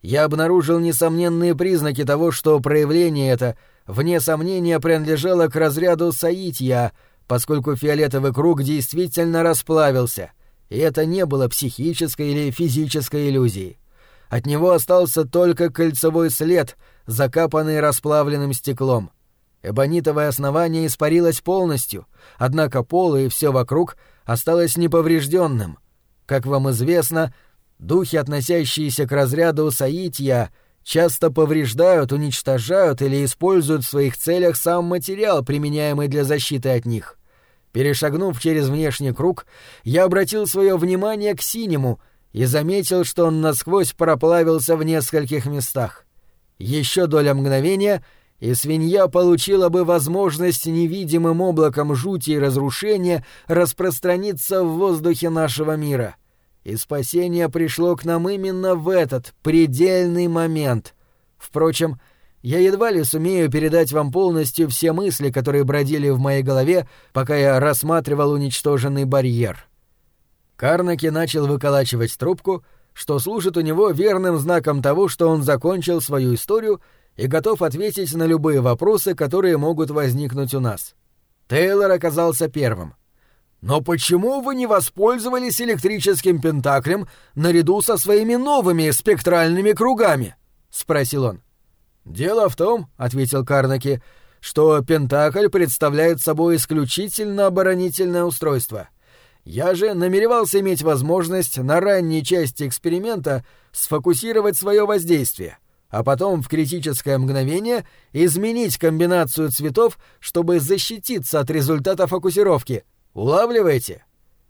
Я обнаружил несомненные признаки того, что проявление это, вне сомнения, принадлежало к разряду саитья, поскольку фиолетовый круг действительно расплавился, и это не было психической или физической иллюзией. От него остался только кольцевой след, закапанный расплавленным стеклом. Эбонитовое основание испарилось полностью, однако пол и все вокруг осталось неповрежденным. Как вам известно, духи, относящиеся к разряду Саитья, часто повреждают, уничтожают или используют в своих целях сам материал, применяемый для защиты от них. Перешагнув через внешний круг, я обратил свое внимание к синему и заметил, что он насквозь проплавился в нескольких местах. Еще доля мгновения — и свинья получила бы возможность невидимым облаком жути и разрушения распространиться в воздухе нашего мира. И спасение пришло к нам именно в этот предельный момент. Впрочем, я едва ли сумею передать вам полностью все мысли, которые бродили в моей голове, пока я рассматривал уничтоженный барьер. Карнаки начал выколачивать трубку, что служит у него верным знаком того, что он закончил свою историю и готов ответить на любые вопросы, которые могут возникнуть у нас. Тейлор оказался первым. «Но почему вы не воспользовались электрическим пентаклем наряду со своими новыми спектральными кругами?» — спросил он. «Дело в том», — ответил Карнаки, — «что пентакль представляет собой исключительно оборонительное устройство. Я же намеревался иметь возможность на ранней части эксперимента сфокусировать свое воздействие — а потом в критическое мгновение изменить комбинацию цветов, чтобы защититься от результата фокусировки. Улавливаете?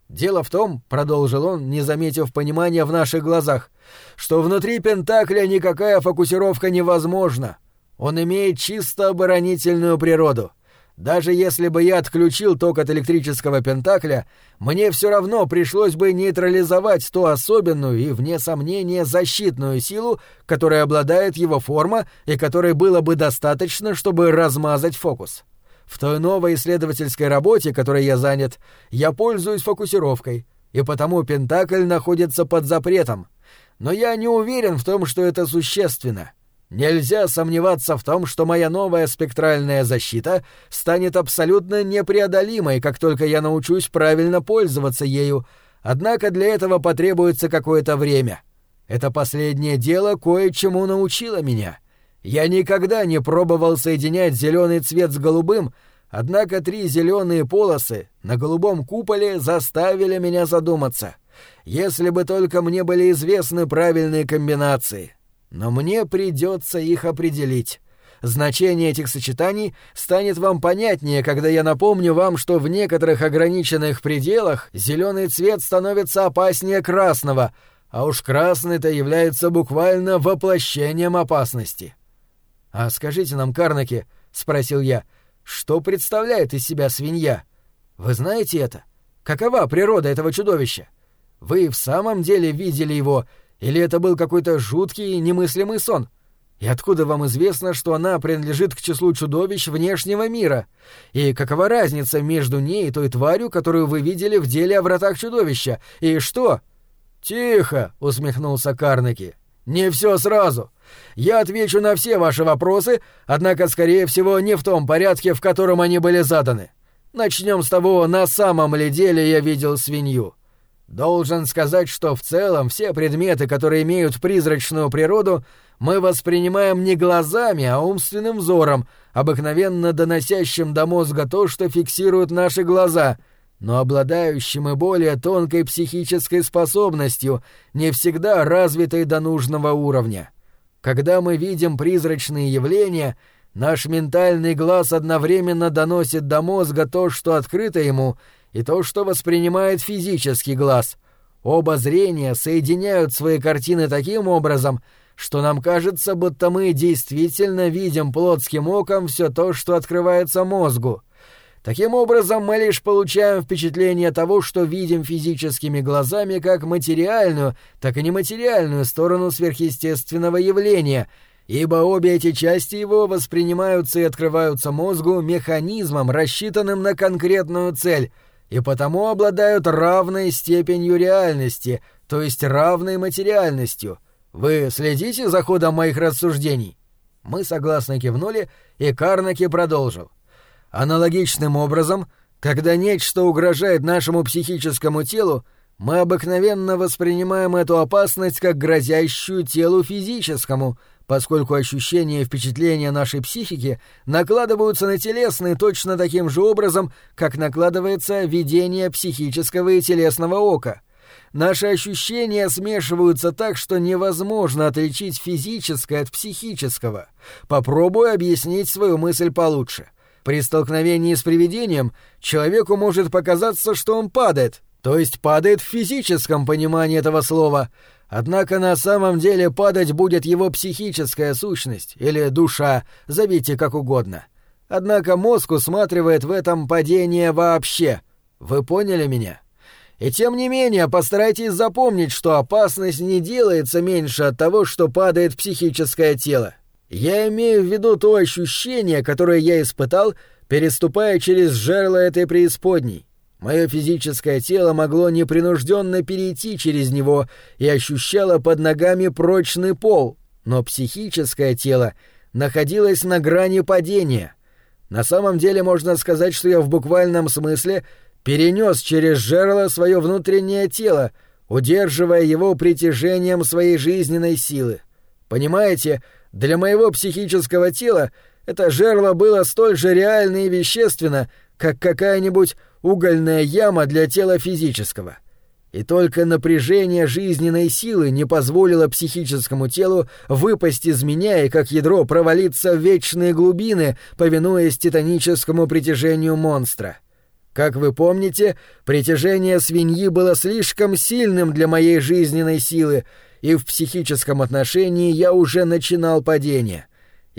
Дело в том, продолжил он, не заметив понимания в наших глазах, что внутри Пентакля никакая фокусировка невозможна. Он имеет чисто оборонительную природу. Даже если бы я отключил ток от электрического пентакля, мне все равно пришлось бы нейтрализовать ту особенную и, вне сомнения, защитную силу, которой обладает его форма и которой было бы достаточно, чтобы размазать фокус. В той новой исследовательской работе, которой я занят, я пользуюсь фокусировкой, и потому пентакль находится под запретом. Но я не уверен в том, что это существенно. Нельзя сомневаться в том, что моя новая спектральная защита станет абсолютно непреодолимой, как только я научусь правильно пользоваться ею, однако для этого потребуется какое-то время. Это последнее дело кое-чему научило меня. Я никогда не пробовал соединять зеленый цвет с голубым, однако три зеленые полосы на голубом куполе заставили меня задуматься. Если бы только мне были известны правильные комбинации — но мне придется их определить. Значение этих сочетаний станет вам понятнее, когда я напомню вам, что в некоторых ограниченных пределах зеленый цвет становится опаснее красного, а уж красный-то является буквально воплощением опасности. «А скажите нам, Карнаки», — спросил я, — «что представляет из себя свинья? Вы знаете это? Какова природа этого чудовища? Вы в самом деле видели его или это был какой-то жуткий немыслимый сон? И откуда вам известно, что она принадлежит к числу чудовищ внешнего мира? И какова разница между ней и той тварью, которую вы видели в деле о вратах чудовища? И что?» «Тихо!» — усмехнулся Карнеки. «Не все сразу. Я отвечу на все ваши вопросы, однако, скорее всего, не в том порядке, в котором они были заданы. Начнем с того, на самом ли деле я видел свинью. Должен сказать, что в целом все предметы, которые имеют призрачную природу, мы воспринимаем не глазами, а умственным взором, обыкновенно доносящим до мозга то, что фиксируют наши глаза, но обладающим и более тонкой психической способностью, не всегда развитой до нужного уровня. Когда мы видим призрачные явления, наш ментальный глаз одновременно доносит до мозга то, что открыто ему — и то, что воспринимает физический глаз. Оба зрения соединяют свои картины таким образом, что нам кажется, будто мы действительно видим плотским оком все то, что открывается мозгу. Таким образом, мы лишь получаем впечатление того, что видим физическими глазами как материальную, так и нематериальную сторону сверхъестественного явления, ибо обе эти части его воспринимаются и открываются мозгу механизмом, рассчитанным на конкретную цель — и потому обладают равной степенью реальности, то есть равной материальностью. Вы следите за ходом моих рассуждений?» Мы согласно кивнули, и Карнаки продолжил. «Аналогичным образом, когда нечто угрожает нашему психическому телу, мы обыкновенно воспринимаем эту опасность как грозящую телу физическому, поскольку ощущения и впечатления нашей психики накладываются на телесные точно таким же образом, как накладывается видение психического и телесного ока. Наши ощущения смешиваются так, что невозможно отличить физическое от психического. Попробую объяснить свою мысль получше. При столкновении с привидением человеку может показаться, что он падает, то есть падает в физическом понимании этого слова — Однако на самом деле падать будет его психическая сущность или душа, зовите как угодно. Однако мозг усматривает в этом падение вообще. Вы поняли меня? И тем не менее постарайтесь запомнить, что опасность не делается меньше от того, что падает психическое тело. Я имею в виду то ощущение, которое я испытал, переступая через жерло этой преисподней. Мое физическое тело могло непринужденно перейти через него и ощущало под ногами прочный пол, но психическое тело находилось на грани падения. На самом деле можно сказать, что я в буквальном смысле перенес через жерло свое внутреннее тело, удерживая его притяжением своей жизненной силы. Понимаете, для моего психического тела это жерло было столь же реально и вещественно, как какая-нибудь угольная яма для тела физического. И только напряжение жизненной силы не позволило психическому телу выпасть из меня и как ядро провалиться в вечные глубины, повинуясь титаническому притяжению монстра. Как вы помните, притяжение свиньи было слишком сильным для моей жизненной силы, и в психическом отношении я уже начинал падение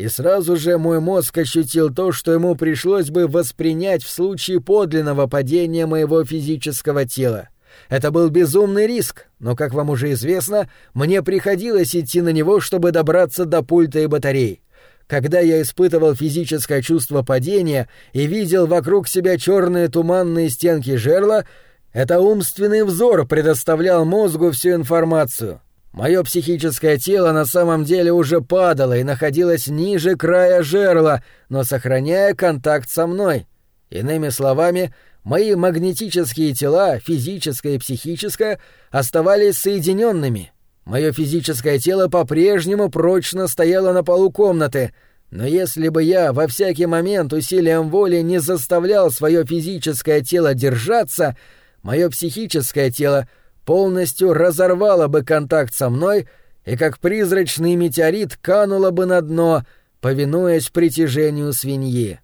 и сразу же мой мозг ощутил то, что ему пришлось бы воспринять в случае подлинного падения моего физического тела. Это был безумный риск, но, как вам уже известно, мне приходилось идти на него, чтобы добраться до пульта и батарей. Когда я испытывал физическое чувство падения и видел вокруг себя черные туманные стенки жерла, это умственный взор предоставлял мозгу всю информацию — Мое психическое тело на самом деле уже падало и находилось ниже края жерла, но сохраняя контакт со мной. Иными словами, мои магнетические тела, физическое и психическое, оставались соединенными. Мое физическое тело по-прежнему прочно стояло на полу комнаты, но если бы я во всякий момент усилием воли не заставлял свое физическое тело держаться, мое психическое тело — полностью разорвала бы контакт со мной и как призрачный метеорит канула бы на дно, повинуясь притяжению свиньи.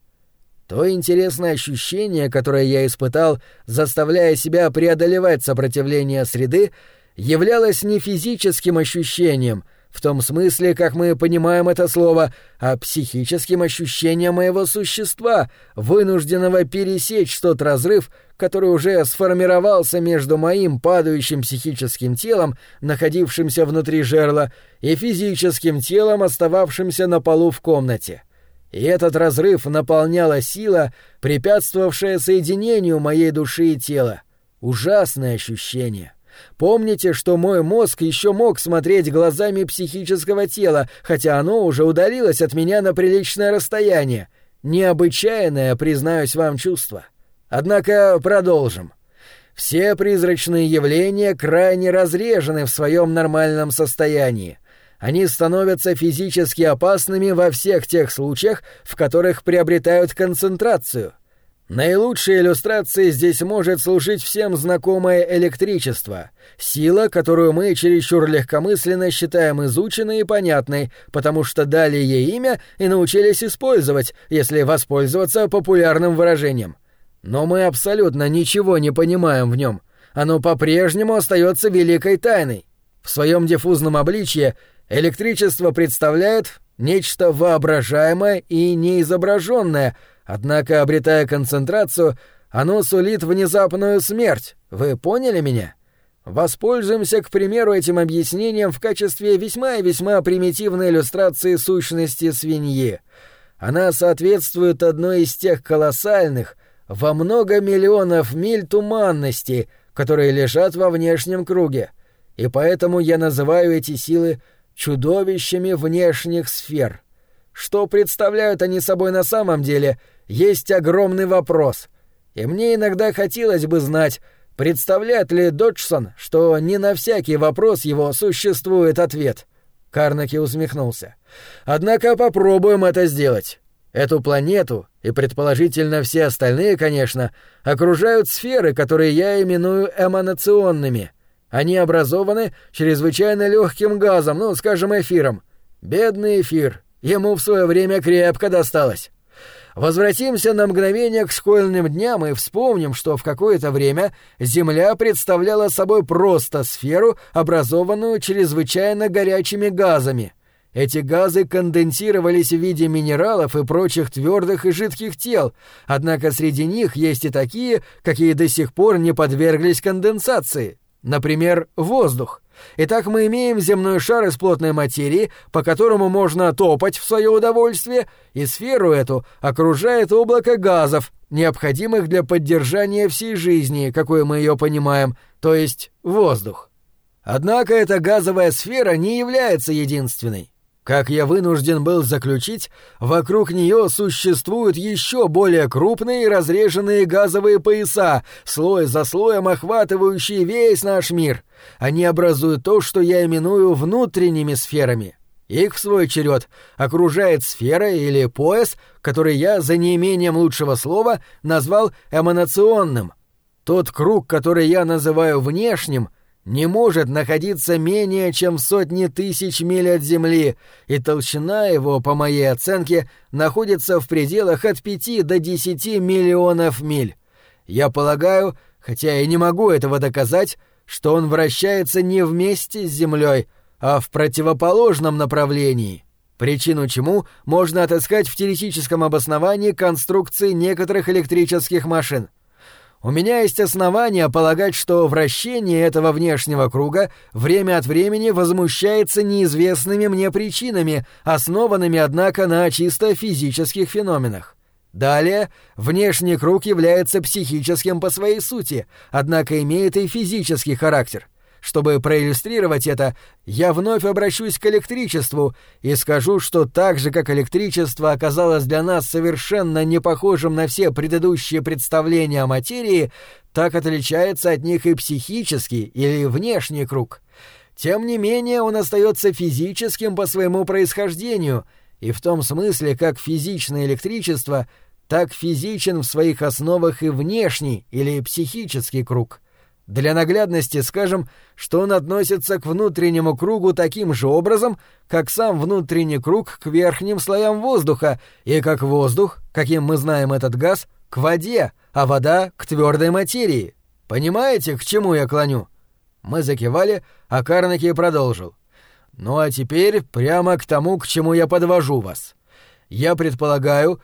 То интересное ощущение, которое я испытал, заставляя себя преодолевать сопротивление среды, являлось не физическим ощущением, в том смысле, как мы понимаем это слово, а психическим ощущением моего существа, вынужденного пересечь тот разрыв, который уже сформировался между моим падающим психическим телом, находившимся внутри жерла, и физическим телом, остававшимся на полу в комнате. И этот разрыв наполняла сила, препятствовавшая соединению моей души и тела. Ужасное ощущение. Помните, что мой мозг еще мог смотреть глазами психического тела, хотя оно уже удалилось от меня на приличное расстояние. Необычайное, признаюсь вам, чувство. Однако продолжим. Все призрачные явления крайне разрежены в своем нормальном состоянии. Они становятся физически опасными во всех тех случаях, в которых приобретают концентрацию — Наилучшей иллюстрацией здесь может служить всем знакомое электричество, сила, которую мы чересчур легкомысленно считаем изученной и понятной, потому что дали ей имя и научились использовать, если воспользоваться популярным выражением. Но мы абсолютно ничего не понимаем в нем. Оно по-прежнему остается великой тайной. В своем диффузном обличье электричество представляет нечто воображаемое и неизображенное — Однако, обретая концентрацию, оно сулит внезапную смерть. Вы поняли меня? Воспользуемся, к примеру, этим объяснением в качестве весьма и весьма примитивной иллюстрации сущности свиньи. Она соответствует одной из тех колоссальных, во много миллионов миль туманности, которые лежат во внешнем круге, и поэтому я называю эти силы чудовищами внешних сфер. Что представляют они собой на самом деле — есть огромный вопрос. И мне иногда хотелось бы знать, представляет ли Доджсон, что не на всякий вопрос его существует ответ. Карнаки усмехнулся. Однако попробуем это сделать. Эту планету, и предположительно все остальные, конечно, окружают сферы, которые я именую эманационными. Они образованы чрезвычайно легким газом, ну, скажем, эфиром. Бедный эфир. Ему в свое время крепко досталось. Возвратимся на мгновение к школьным дням и вспомним, что в какое-то время Земля представляла собой просто сферу, образованную чрезвычайно горячими газами. Эти газы конденсировались в виде минералов и прочих твердых и жидких тел, однако среди них есть и такие, какие до сих пор не подверглись конденсации. Например, воздух. Итак, мы имеем земной шар из плотной материи, по которому можно топать в свое удовольствие, и сферу эту окружает облако газов, необходимых для поддержания всей жизни, какой мы ее понимаем, то есть воздух. Однако эта газовая сфера не является единственной. Как я вынужден был заключить, вокруг нее существуют еще более крупные разреженные газовые пояса, слой за слоем охватывающие весь наш мир. Они образуют то, что я именую внутренними сферами. Их, в свой черед, окружает сфера или пояс, который я, за неимением лучшего слова, назвал эманационным. Тот круг, который я называю внешним — не может находиться менее чем в сотни тысяч миль от Земли, и толщина его, по моей оценке, находится в пределах от пяти до десяти миллионов миль. Я полагаю, хотя я не могу этого доказать, что он вращается не вместе с Землей, а в противоположном направлении. Причину чему можно отыскать в теоретическом обосновании конструкции некоторых электрических машин. У меня есть основания полагать, что вращение этого внешнего круга время от времени возмущается неизвестными мне причинами, основанными, однако, на чисто физических феноменах. Далее, внешний круг является психическим по своей сути, однако имеет и физический характер — чтобы проиллюстрировать это, я вновь обращусь к электричеству и скажу, что так же, как электричество оказалось для нас совершенно не похожим на все предыдущие представления о материи, так отличается от них и психический или внешний круг. Тем не менее, он остается физическим по своему происхождению, и в том смысле, как физичное электричество, так физичен в своих основах и внешний или психический круг — для наглядности скажем, что он относится к внутреннему кругу таким же образом, как сам внутренний круг к верхним слоям воздуха, и как воздух, каким мы знаем этот газ, к воде, а вода — к твердой материи. Понимаете, к чему я клоню?» Мы закивали, а Карнаки продолжил. Ну а теперь прямо к тому, к чему я подвожу вас. Я предполагаю, что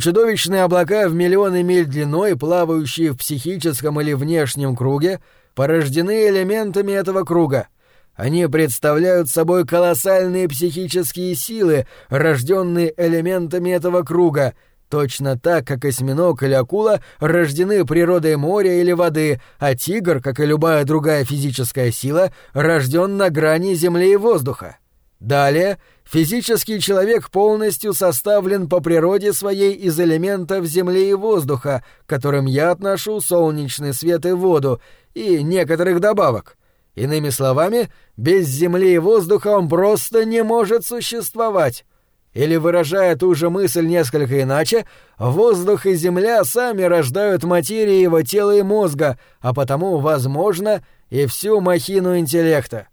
чудовищные облака в миллионы миль длиной, плавающие в психическом или внешнем круге, порождены элементами этого круга. Они представляют собой колоссальные психические силы, рожденные элементами этого круга, точно так, как осьминог или акула рождены природой моря или воды, а тигр, как и любая другая физическая сила, рожден на грани земли и воздуха. Далее, физический человек полностью составлен по природе своей из элементов земли и воздуха, к которым я отношу солнечный свет и воду, и некоторых добавок. Иными словами, без земли и воздуха он просто не может существовать. Или, выражая ту же мысль несколько иначе, воздух и земля сами рождают материю его тела и мозга, а потому, возможно, и всю махину интеллекта.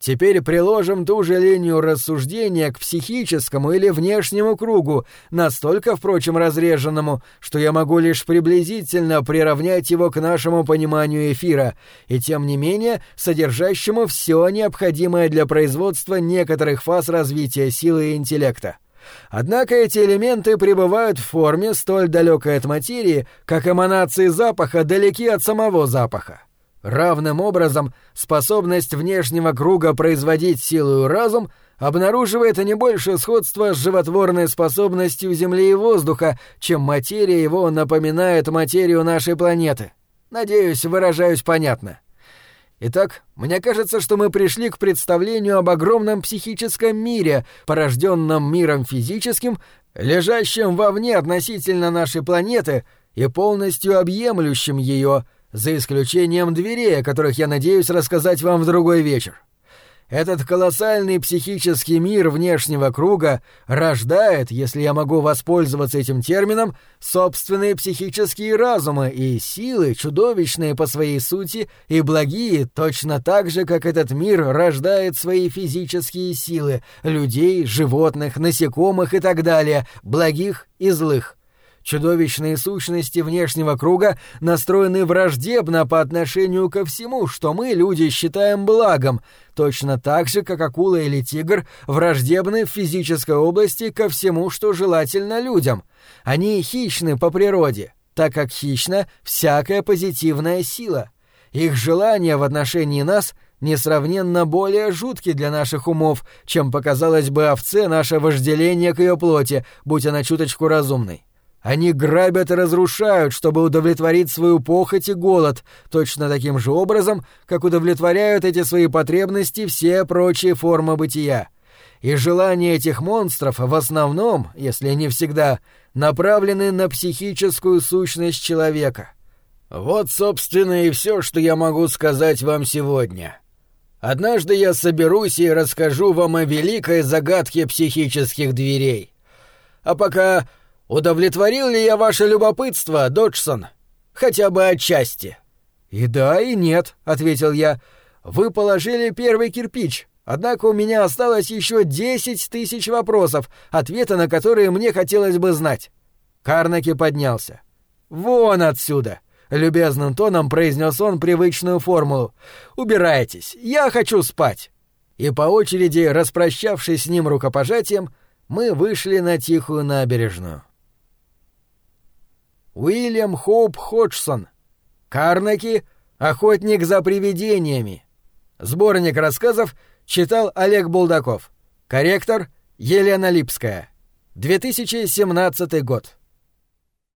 Теперь приложим ту же линию рассуждения к психическому или внешнему кругу, настолько, впрочем, разреженному, что я могу лишь приблизительно приравнять его к нашему пониманию эфира, и тем не менее содержащему все необходимое для производства некоторых фаз развития силы и интеллекта. Однако эти элементы пребывают в форме столь далекой от материи, как эманации запаха далеки от самого запаха. Равным образом, способность внешнего круга производить силу и разум обнаруживает не больше сходства с животворной способностью Земли и воздуха, чем материя его напоминает материю нашей планеты. Надеюсь, выражаюсь понятно. Итак, мне кажется, что мы пришли к представлению об огромном психическом мире, порожденном миром физическим, лежащим вовне относительно нашей планеты и полностью объемлющим ее — за исключением дверей, о которых я надеюсь рассказать вам в другой вечер. Этот колоссальный психический мир внешнего круга рождает, если я могу воспользоваться этим термином, собственные психические разумы и силы, чудовищные по своей сути и благие, точно так же, как этот мир рождает свои физические силы, людей, животных, насекомых и так далее, благих и злых. Чудовищные сущности внешнего круга настроены враждебно по отношению ко всему, что мы, люди, считаем благом, точно так же, как акула или тигр враждебны в физической области ко всему, что желательно людям. Они хищны по природе, так как хищна всякая позитивная сила. Их желания в отношении нас несравненно более жутки для наших умов, чем показалось бы овце наше вожделение к ее плоти, будь она чуточку разумной. Они грабят и разрушают, чтобы удовлетворить свою похоть и голод, точно таким же образом, как удовлетворяют эти свои потребности все прочие формы бытия. И желания этих монстров в основном, если не всегда, направлены на психическую сущность человека. Вот, собственно, и все, что я могу сказать вам сегодня. Однажды я соберусь и расскажу вам о великой загадке психических дверей. А пока Удовлетворил ли я ваше любопытство, Доджсон? Хотя бы отчасти. И да, и нет, ответил я. Вы положили первый кирпич, однако у меня осталось еще десять тысяч вопросов, ответы на которые мне хотелось бы знать. Карнаки поднялся. Вон отсюда. Любезным тоном произнес он привычную формулу. «Убирайтесь, я хочу спать!» И по очереди, распрощавшись с ним рукопожатием, мы вышли на тихую набережную. Уильям Хоуп Ходжсон. Карнаки. Охотник за привидениями. Сборник рассказов читал Олег Булдаков. Корректор Елена Липская. 2017 год.